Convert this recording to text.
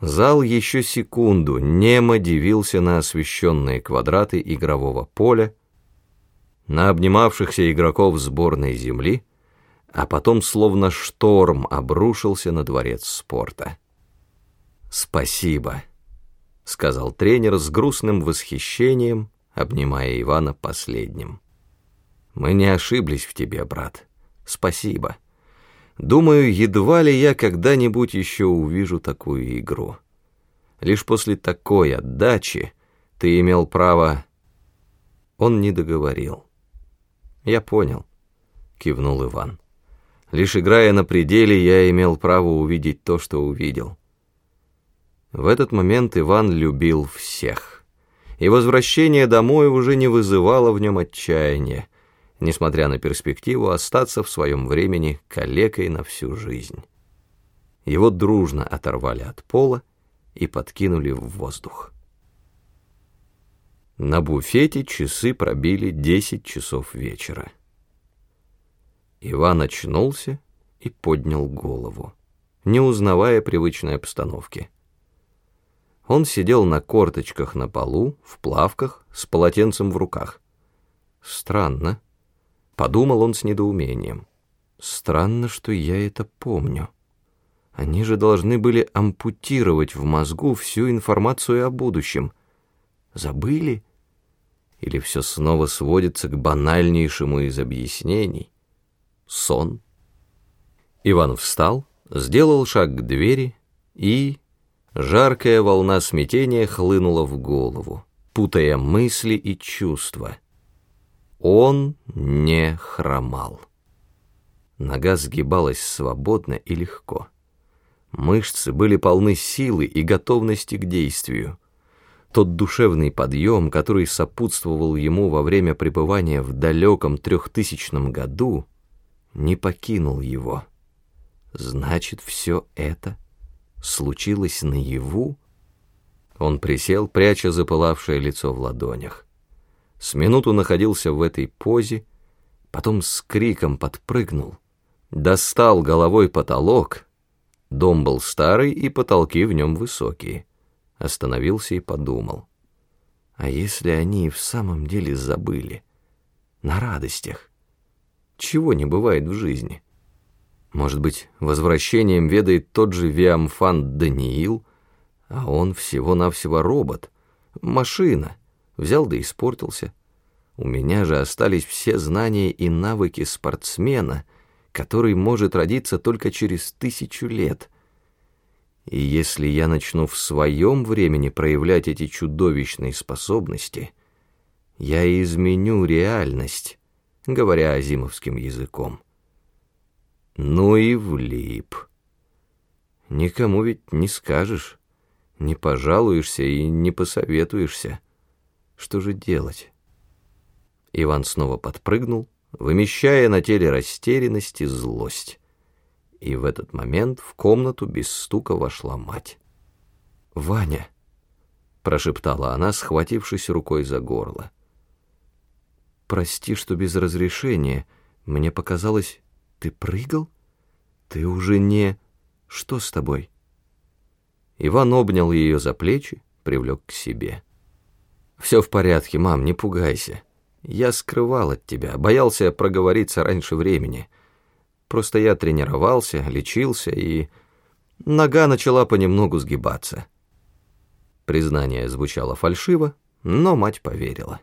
Зал еще секунду немо дивился на освещенные квадраты игрового поля, на обнимавшихся игроков сборной земли, а потом словно шторм обрушился на дворец спорта. «Спасибо», — сказал тренер с грустным восхищением, обнимая Ивана последним. «Мы не ошиблись в тебе, брат. Спасибо». Думаю, едва ли я когда-нибудь еще увижу такую игру. Лишь после такой отдачи ты имел право... Он не договорил. Я понял, кивнул Иван. Лишь играя на пределе, я имел право увидеть то, что увидел. В этот момент Иван любил всех. И возвращение домой уже не вызывало в нем отчаяния несмотря на перспективу остаться в своем времени калекой на всю жизнь. Его дружно оторвали от пола и подкинули в воздух. На буфете часы пробили десять часов вечера. Иван очнулся и поднял голову, не узнавая привычной обстановки. Он сидел на корточках на полу, в плавках, с полотенцем в руках. Странно. Подумал он с недоумением. Странно, что я это помню. Они же должны были ампутировать в мозгу всю информацию о будущем. Забыли? Или все снова сводится к банальнейшему из объяснений? Сон? Иван встал, сделал шаг к двери и... Жаркая волна смятения хлынула в голову, путая мысли и чувства. Он не хромал. Нога сгибалась свободно и легко. Мышцы были полны силы и готовности к действию. Тот душевный подъем, который сопутствовал ему во время пребывания в далеком трехтысячном году, не покинул его. Значит, все это случилось наяву? Он присел, пряча запылавшее лицо в ладонях с минуту находился в этой позе, потом с криком подпрыгнул, достал головой потолок, дом был старый и потолки в нем высокие, остановился и подумал, а если они и в самом деле забыли, на радостях, чего не бывает в жизни? Может быть, возвращением ведает тот же Виамфан Даниил, а он всего-навсего робот, машина, взял да испортился. У меня же остались все знания и навыки спортсмена, который может родиться только через тысячу лет. И если я начну в своем времени проявлять эти чудовищные способности, я изменю реальность, говоря азимовским языком. Ну и влип. Никому ведь не скажешь, не пожалуешься и не посоветуешься. Что же делать? Иван снова подпрыгнул, вымещая на теле растерянность и злость. И в этот момент в комнату без стука вошла мать. «Ваня!» — прошептала она, схватившись рукой за горло. «Прости, что без разрешения. Мне показалось, ты прыгал? Ты уже не... Что с тобой?» Иван обнял ее за плечи, привлек к себе. «Все в порядке, мам, не пугайся. Я скрывал от тебя, боялся проговориться раньше времени. Просто я тренировался, лечился, и нога начала понемногу сгибаться». Признание звучало фальшиво, но мать поверила.